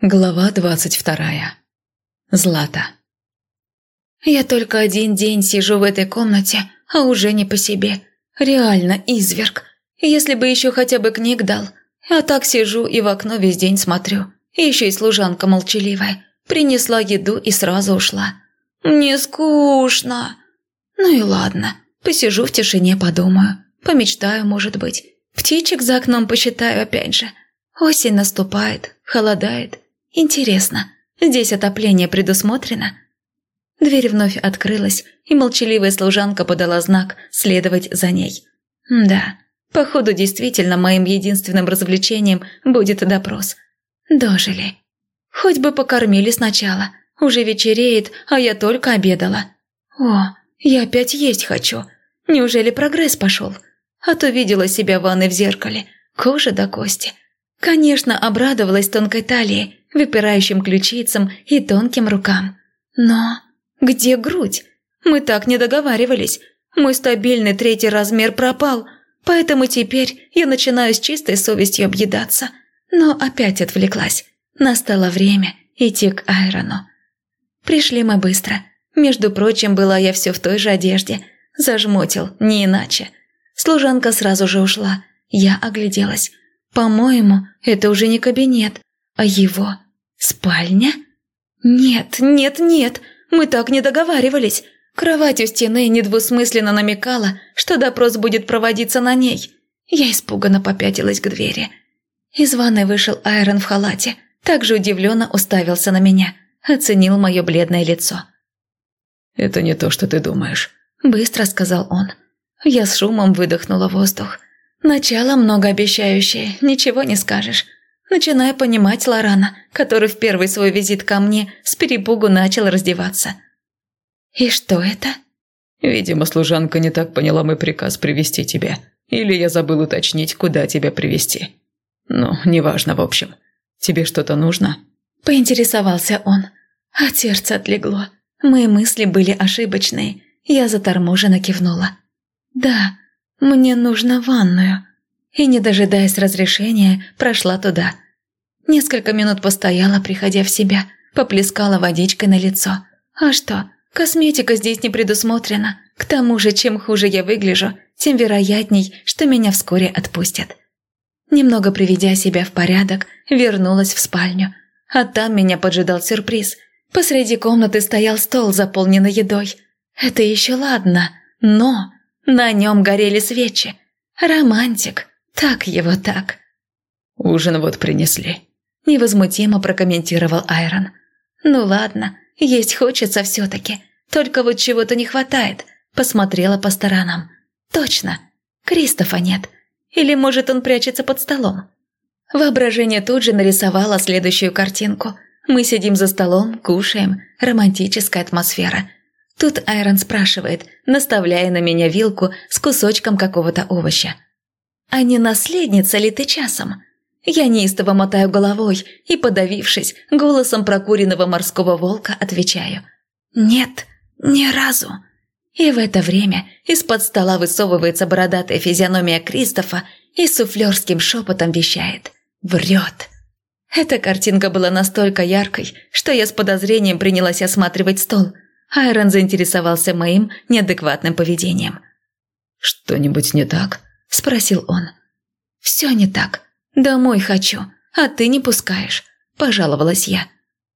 Глава двадцать вторая. Злата. Я только один день сижу в этой комнате, а уже не по себе. Реально изверг. Если бы еще хотя бы книг дал. А так сижу и в окно весь день смотрю. Еще и служанка молчаливая. Принесла еду и сразу ушла. Мне скучно. Ну и ладно. Посижу в тишине, подумаю. Помечтаю, может быть. Птичек за окном посчитаю опять же. Осень наступает, холодает. Интересно, здесь отопление предусмотрено? Дверь вновь открылась, и молчаливая служанка подала знак следовать за ней. Да, походу действительно моим единственным развлечением будет допрос. Дожили. Хоть бы покормили сначала. Уже вечереет, а я только обедала. О, я опять есть хочу. Неужели прогресс пошел? А то видела себя в ванной в зеркале. Кожа до кости. Конечно, обрадовалась тонкой талии, выпирающим ключицам и тонким рукам. Но где грудь? Мы так не договаривались. Мой стабильный третий размер пропал, поэтому теперь я начинаю с чистой совестью объедаться. Но опять отвлеклась. Настало время идти к Айрону. Пришли мы быстро. Между прочим, была я все в той же одежде. Зажмотил, не иначе. Служанка сразу же ушла. Я огляделась. По-моему, это уже не кабинет, а его спальня? Нет, нет, нет, мы так не договаривались. Кровать у стены недвусмысленно намекала, что допрос будет проводиться на ней. Я испуганно попятилась к двери. Из ванной вышел Айрон в халате, также удивленно уставился на меня, оценил мое бледное лицо. «Это не то, что ты думаешь», – быстро сказал он. Я с шумом выдохнула воздух. Начало многообещающее, ничего не скажешь. Начинаю понимать Лорана, который в первый свой визит ко мне с перепугу начал раздеваться. «И что это?» «Видимо, служанка не так поняла мой приказ привести тебя. Или я забыл уточнить, куда тебя привести. Ну, неважно, в общем. Тебе что-то нужно?» Поинтересовался он. От сердца отлегло. Мои мысли были ошибочные. Я заторможенно кивнула. «Да, мне нужно ванную» и, не дожидаясь разрешения, прошла туда. Несколько минут постояла, приходя в себя, поплескала водичкой на лицо. А что, косметика здесь не предусмотрена. К тому же, чем хуже я выгляжу, тем вероятней, что меня вскоре отпустят. Немного приведя себя в порядок, вернулась в спальню. А там меня поджидал сюрприз. Посреди комнаты стоял стол, заполненный едой. Это еще ладно, но на нем горели свечи. Романтик. Так его так. Ужин вот принесли. Невозмутимо прокомментировал Айрон. Ну ладно, есть хочется все-таки. Только вот чего-то не хватает. Посмотрела по сторонам. Точно, Кристофа нет. Или, может, он прячется под столом. Воображение тут же нарисовало следующую картинку. Мы сидим за столом, кушаем, романтическая атмосфера. Тут Айрон спрашивает, наставляя на меня вилку с кусочком какого-то овоща. А не наследница ли ты часом? Я неистово мотаю головой и, подавившись, голосом прокуренного морского волка отвечаю. Нет, ни разу. И в это время из-под стола высовывается бородатая физиономия Кристофа и суфлерским шепотом вещает. Врет. Эта картинка была настолько яркой, что я с подозрением принялась осматривать стол. Айрон заинтересовался моим неадекватным поведением. «Что-нибудь не так?» – спросил он. «Все не так. Домой хочу, а ты не пускаешь», – пожаловалась я.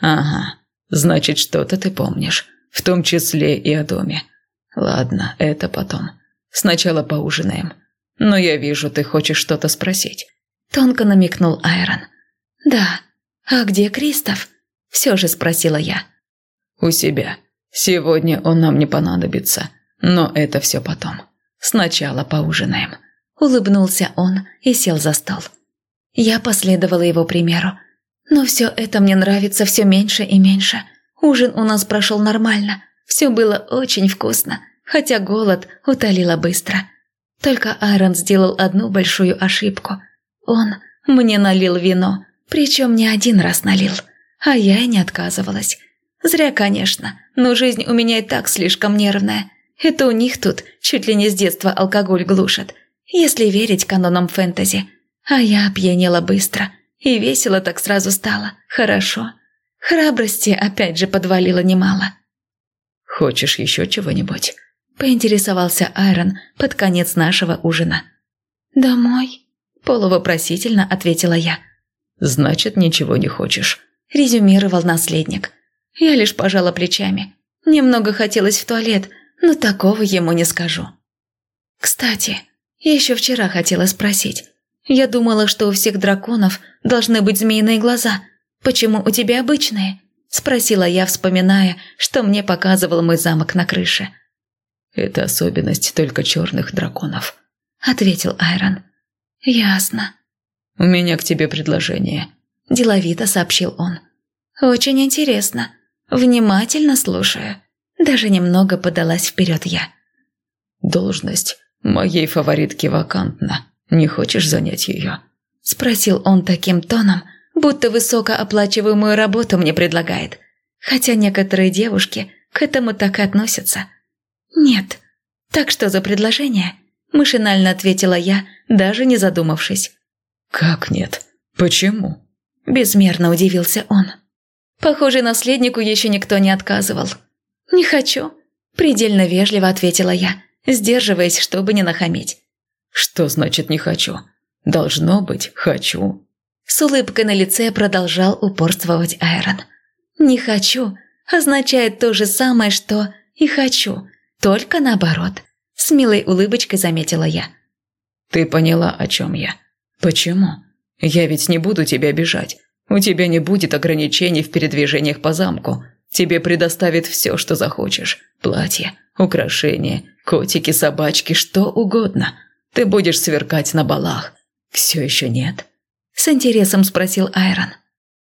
«Ага, значит, что-то ты помнишь, в том числе и о доме. Ладно, это потом. Сначала поужинаем. Но я вижу, ты хочешь что-то спросить». Тонко намекнул Айрон. «Да. А где Кристоф?» – все же спросила я. «У себя. Сегодня он нам не понадобится, но это все потом. Сначала поужинаем». Улыбнулся он и сел за стол. Я последовала его примеру. Но все это мне нравится все меньше и меньше. Ужин у нас прошел нормально. Все было очень вкусно, хотя голод утолила быстро. Только Айрон сделал одну большую ошибку. Он мне налил вино, причем не один раз налил, а я и не отказывалась. Зря, конечно, но жизнь у меня и так слишком нервная. Это у них тут чуть ли не с детства алкоголь глушат – если верить канонам фэнтези. А я опьянела быстро И весело так сразу стало. Хорошо. Храбрости опять же подвалило немало. «Хочешь еще чего-нибудь?» – поинтересовался Айрон под конец нашего ужина. «Домой?» – полувопросительно ответила я. «Значит, ничего не хочешь», – резюмировал наследник. Я лишь пожала плечами. Немного хотелось в туалет, но такого ему не скажу. Кстати, я еще вчера хотела спросить. Я думала, что у всех драконов должны быть змеиные глаза. Почему у тебя обычные? Спросила я, вспоминая, что мне показывал мой замок на крыше. Это особенность только черных драконов, ответил Айрон. Ясно. У меня к тебе предложение, деловито сообщил он. Очень интересно. Внимательно слушаю. Даже немного подалась вперед я. Должность моей фаворитки вакантна. Не хочешь занять ее?» Спросил он таким тоном, будто высокооплачиваемую работу мне предлагает. Хотя некоторые девушки к этому так и относятся. «Нет». «Так что за предложение?» Машинально ответила я, даже не задумавшись. «Как нет? Почему?» Безмерно удивился он. Похоже, наследнику еще никто не отказывал. «Не хочу», – предельно вежливо ответила я, сдерживаясь, чтобы не нахамить. «Что значит «не хочу»? Должно быть «хочу». С улыбкой на лице продолжал упорствовать Айрон. «Не хочу» означает то же самое, что «и хочу», только наоборот. С милой улыбочкой заметила я. «Ты поняла, о чем я? Почему? Я ведь не буду тебя обижать. У тебя не будет ограничений в передвижениях по замку. Тебе предоставят все, что захочешь. Платье, украшения, котики, собачки, что угодно. Ты будешь сверкать на балах. Все еще нет?» С интересом спросил Айрон.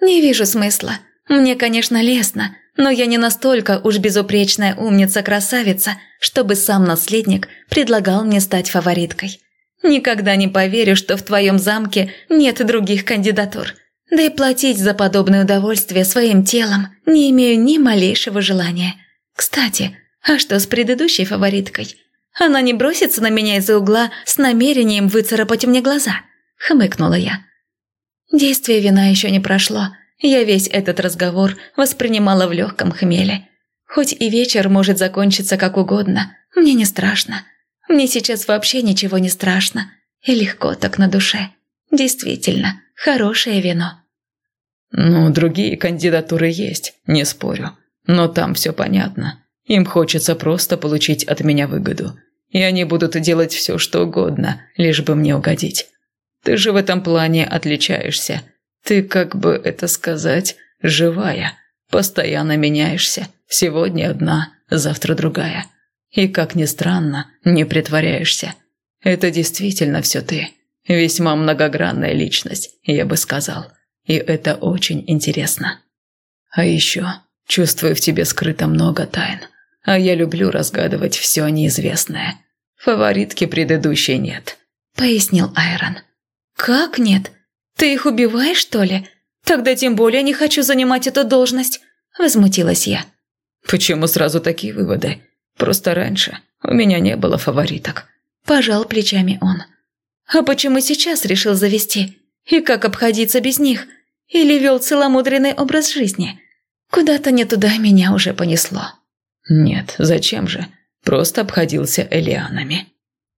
«Не вижу смысла. Мне, конечно, лестно, но я не настолько уж безупречная умница-красавица, чтобы сам наследник предлагал мне стать фавориткой. Никогда не поверю, что в твоем замке нет других кандидатур. Да и платить за подобное удовольствие своим телом не имею ни малейшего желания. Кстати, а что с предыдущей фавориткой? Она не бросится на меня из-за угла с намерением выцарапать мне глаза?» – хмыкнула я. Действие вина еще не прошло. Я весь этот разговор воспринимала в легком хмеле. Хоть и вечер может закончиться как угодно, мне не страшно. Мне сейчас вообще ничего не страшно. И легко так на душе. Действительно, хорошее вино. «Ну, другие кандидатуры есть, не спорю. Но там все понятно. Им хочется просто получить от меня выгоду и они будут делать все, что угодно, лишь бы мне угодить. Ты же в этом плане отличаешься. Ты, как бы это сказать, живая. Постоянно меняешься. Сегодня одна, завтра другая. И, как ни странно, не притворяешься. Это действительно все ты. Весьма многогранная личность, я бы сказал. И это очень интересно. А еще чувствую в тебе скрыто много тайн а я люблю разгадывать все неизвестное. Фаворитки предыдущей нет», – пояснил Айрон. «Как нет? Ты их убиваешь, что ли? Тогда тем более не хочу занимать эту должность», – возмутилась я. «Почему сразу такие выводы? Просто раньше у меня не было фавориток», – пожал плечами он. «А почему сейчас решил завести? И как обходиться без них? Или вел целомудренный образ жизни? Куда-то не туда меня уже понесло». Нет, зачем же? Просто обходился Элианами.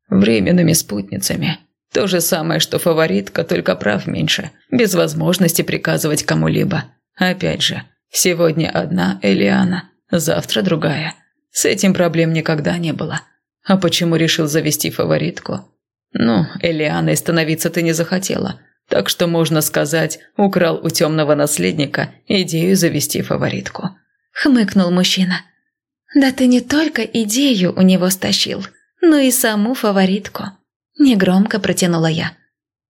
Временными спутницами. То же самое, что фаворитка, только прав меньше, без возможности приказывать кому-либо. Опять же, сегодня одна Элиана, завтра другая. С этим проблем никогда не было. А почему решил завести фаворитку? Ну, Элианой становиться ты не захотела, так что, можно сказать, украл у темного наследника идею завести фаворитку. Хмыкнул мужчина. «Да ты не только идею у него стащил, но и саму фаворитку», – негромко протянула я.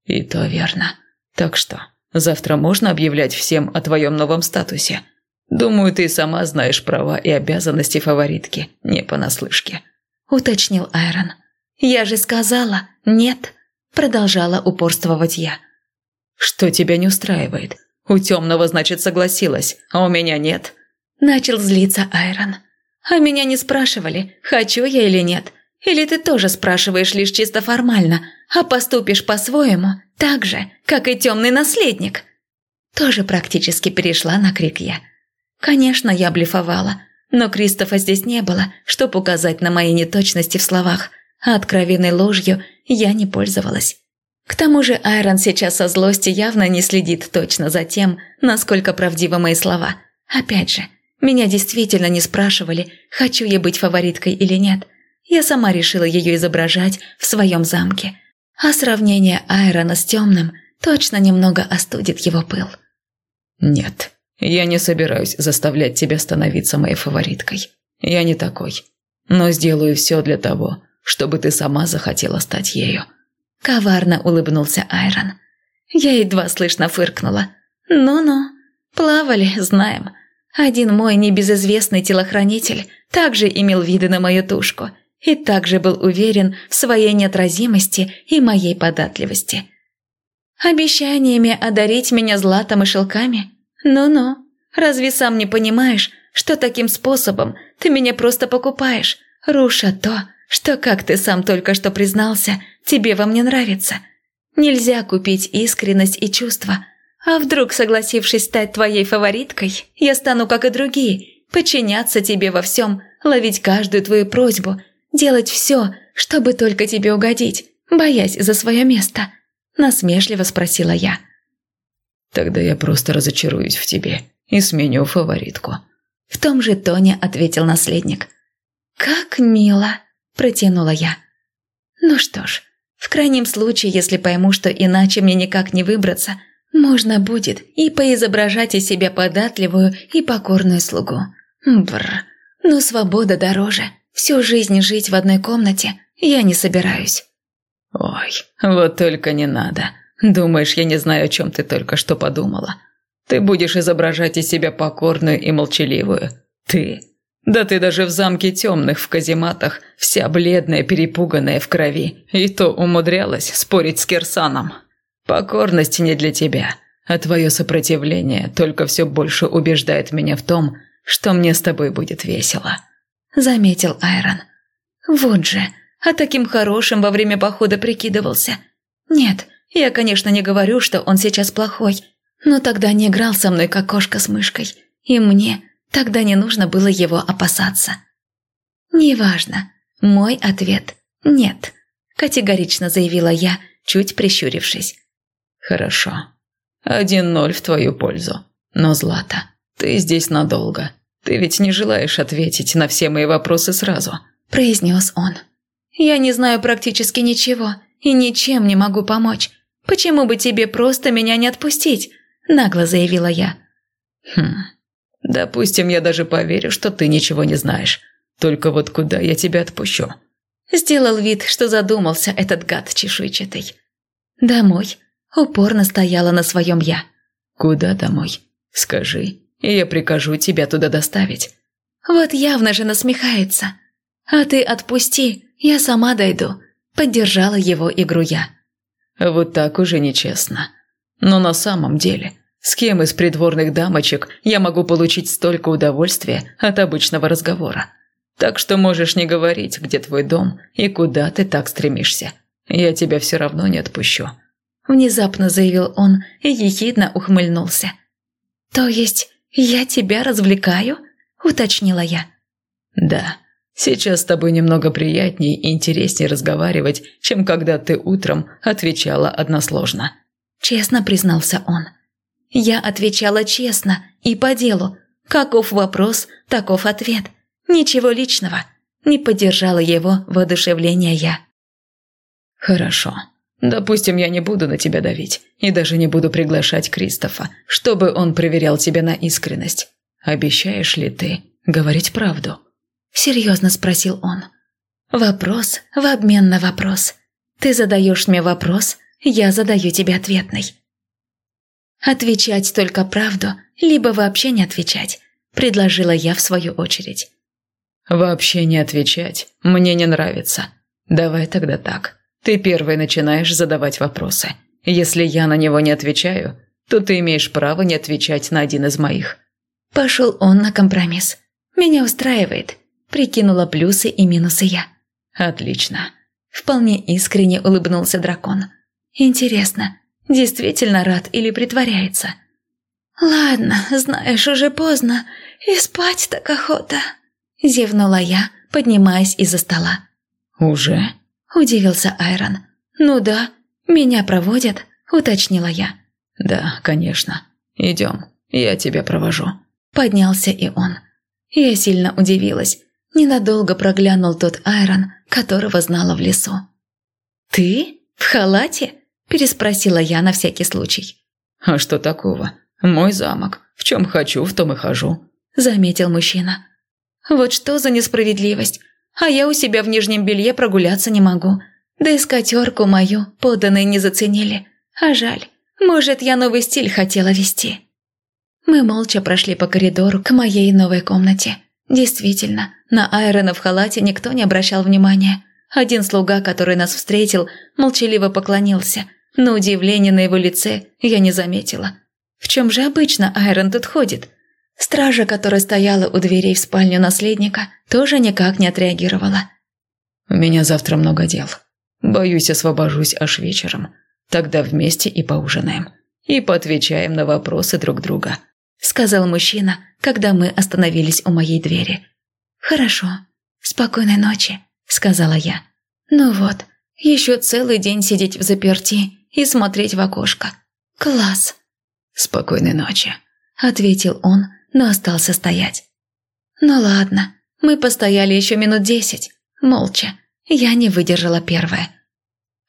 «И то верно. Так что, завтра можно объявлять всем о твоем новом статусе? Думаю, ты сама знаешь права и обязанности фаворитки, не понаслышке», – уточнил Айрон. «Я же сказала, нет», – продолжала упорствовать я. «Что тебя не устраивает? У темного, значит, согласилась, а у меня нет?» Начал злиться Айрон. А меня не спрашивали, хочу я или нет. Или ты тоже спрашиваешь лишь чисто формально, а поступишь по-своему, так же, как и темный наследник?» Тоже практически перешла на крик я. Конечно, я блефовала, но Кристофа здесь не было, чтобы указать на мои неточности в словах, а откровенной ложью я не пользовалась. К тому же Айрон сейчас со злости явно не следит точно за тем, насколько правдивы мои слова. Опять же, меня действительно не спрашивали, хочу я быть фавориткой или нет. Я сама решила ее изображать в своем замке. А сравнение Айрона с темным точно немного остудит его пыл. «Нет, я не собираюсь заставлять тебя становиться моей фавориткой. Я не такой. Но сделаю все для того, чтобы ты сама захотела стать ею». Коварно улыбнулся Айрон. Я едва слышно фыркнула. «Ну-ну, плавали, знаем. Один мой небезызвестный телохранитель также имел виды на мою тушку и также был уверен в своей неотразимости и моей податливости. Обещаниями одарить меня златом и шелками? Ну-ну, разве сам не понимаешь, что таким способом ты меня просто покупаешь, руша то, что, как ты сам только что признался, тебе во мне нравится. Нельзя купить искренность и чувства. А вдруг, согласившись стать твоей фавориткой, я стану, как и другие, подчиняться тебе во всем, ловить каждую твою просьбу, делать все, чтобы только тебе угодить, боясь за свое место?» Насмешливо спросила я. «Тогда я просто разочаруюсь в тебе и сменю фаворитку». В том же тоне ответил наследник. «Как мило!» Протянула я. Ну что ж, в крайнем случае, если пойму, что иначе мне никак не выбраться, можно будет и поизображать из себя податливую и покорную слугу. Бррр. Но свобода дороже. Всю жизнь жить в одной комнате я не собираюсь. Ой, вот только не надо. Думаешь, я не знаю, о чем ты только что подумала? Ты будешь изображать из себя покорную и молчаливую. Ты да ты даже в замке темных в казематах, вся бледная, перепуганная в крови, и то умудрялась спорить с Кирсаном. Покорность не для тебя, а твое сопротивление только все больше убеждает меня в том, что мне с тобой будет весело», – заметил Айрон. «Вот же, а таким хорошим во время похода прикидывался. Нет, я, конечно, не говорю, что он сейчас плохой, но тогда не играл со мной, как кошка с мышкой, и мне Тогда не нужно было его опасаться. «Неважно. Мой ответ – нет», – категорично заявила я, чуть прищурившись. «Хорошо. Один ноль в твою пользу. Но, Злата, ты здесь надолго. Ты ведь не желаешь ответить на все мои вопросы сразу», – произнес он. «Я не знаю практически ничего и ничем не могу помочь. Почему бы тебе просто меня не отпустить?» – нагло заявила я. «Хм, Допустим, я даже поверю, что ты ничего не знаешь. Только вот куда я тебя отпущу?» Сделал вид, что задумался этот гад чешуйчатый. «Домой». Упорно стояла на своем я. «Куда домой? Скажи, и я прикажу тебя туда доставить». «Вот явно же насмехается. А ты отпусти, я сама дойду». Поддержала его игру я. «Вот так уже нечестно. Но на самом деле с кем из придворных дамочек я могу получить столько удовольствия от обычного разговора? Так что можешь не говорить, где твой дом и куда ты так стремишься. Я тебя все равно не отпущу». Внезапно заявил он и ехидно ухмыльнулся. «То есть я тебя развлекаю?» – уточнила я. «Да, сейчас с тобой немного приятнее и интереснее разговаривать, чем когда ты утром отвечала односложно», – честно признался он. Я отвечала честно и по делу. Каков вопрос, таков ответ. Ничего личного. Не поддержала его воодушевление я. «Хорошо. Допустим, я не буду на тебя давить и даже не буду приглашать Кристофа, чтобы он проверял тебя на искренность. Обещаешь ли ты говорить правду?» Серьезно спросил он. «Вопрос в обмен на вопрос. Ты задаешь мне вопрос, я задаю тебе ответный. «Отвечать только правду, либо вообще не отвечать», – предложила я в свою очередь. «Вообще не отвечать мне не нравится. Давай тогда так. Ты первой начинаешь задавать вопросы. Если я на него не отвечаю, то ты имеешь право не отвечать на один из моих». Пошел он на компромисс. «Меня устраивает», – прикинула плюсы и минусы я. Отлично. Вполне искренне улыбнулся дракон. Интересно, действительно рад или притворяется? Ладно, знаешь, уже поздно, и спать так охота. Зевнула я, поднимаясь из-за стола. «Уже?» – удивился Айрон. «Ну да, меня проводят», – уточнила я. «Да, конечно. Идем, я тебя провожу». Поднялся и он. Я сильно удивилась. Ненадолго проглянул тот Айрон, которого знала в лесу. «Ты? В халате?» – переспросила я на всякий случай. «А что такого? Мой замок. В чем хочу, в том и хожу», – заметил мужчина. «Вот что за несправедливость. А я у себя в нижнем белье прогуляться не могу. Да и скатерку мою поданные не заценили. А жаль. Может, я новый стиль хотела вести». Мы молча прошли по коридору к моей новой комнате. Действительно, на Айрона в халате никто не обращал внимания. Один слуга, который нас встретил, молчаливо поклонился. Но удивление на его лице я не заметила. В чем же обычно Айрон тут ходит? Стража, которая стояла у дверей в спальню наследника, тоже никак не отреагировала. «У меня завтра много дел. Боюсь, освобожусь аж вечером. Тогда вместе и поужинаем. И поотвечаем на вопросы друг друга», – сказал мужчина, когда мы остановились у моей двери. «Хорошо. Спокойной ночи», – сказала я. «Ну вот, еще целый день сидеть в заперти и смотреть в окошко. Класс!» «Спокойной ночи», – ответил он, но остался стоять. «Ну ладно, мы постояли еще минут десять, молча. Я не выдержала первая.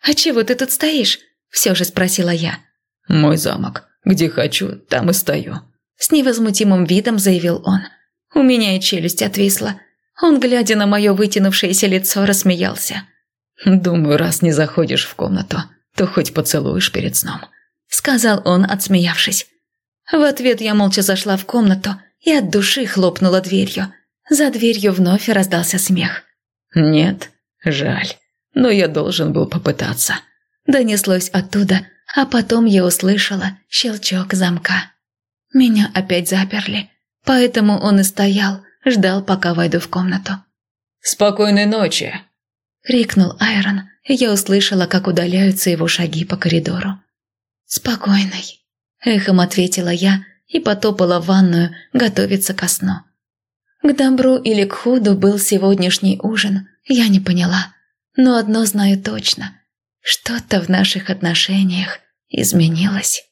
«А чего ты тут стоишь?» – все же спросила я. «Мой замок. Где хочу, там и стою», с невозмутимым видом заявил он. У меня и челюсть отвисла. Он, глядя на мое вытянувшееся лицо, рассмеялся. «Думаю, раз не заходишь в комнату, то хоть поцелуешь перед сном», — сказал он, отсмеявшись. В ответ я молча зашла в комнату и от души хлопнула дверью. За дверью вновь раздался смех. «Нет, жаль, но я должен был попытаться», — донеслось оттуда, а потом я услышала щелчок замка. Меня опять заперли, поэтому он и стоял, ждал, пока войду в комнату. «Спокойной ночи!» – крикнул Айрон, я услышала, как удаляются его шаги по коридору. «Спокойной!» – эхом ответила я и потопала в ванную готовиться ко сну. К добру или к худу был сегодняшний ужин, я не поняла. Но одно знаю точно – что-то в наших отношениях изменилось.